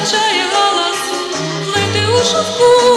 вистачає галасу, знайти у шовку.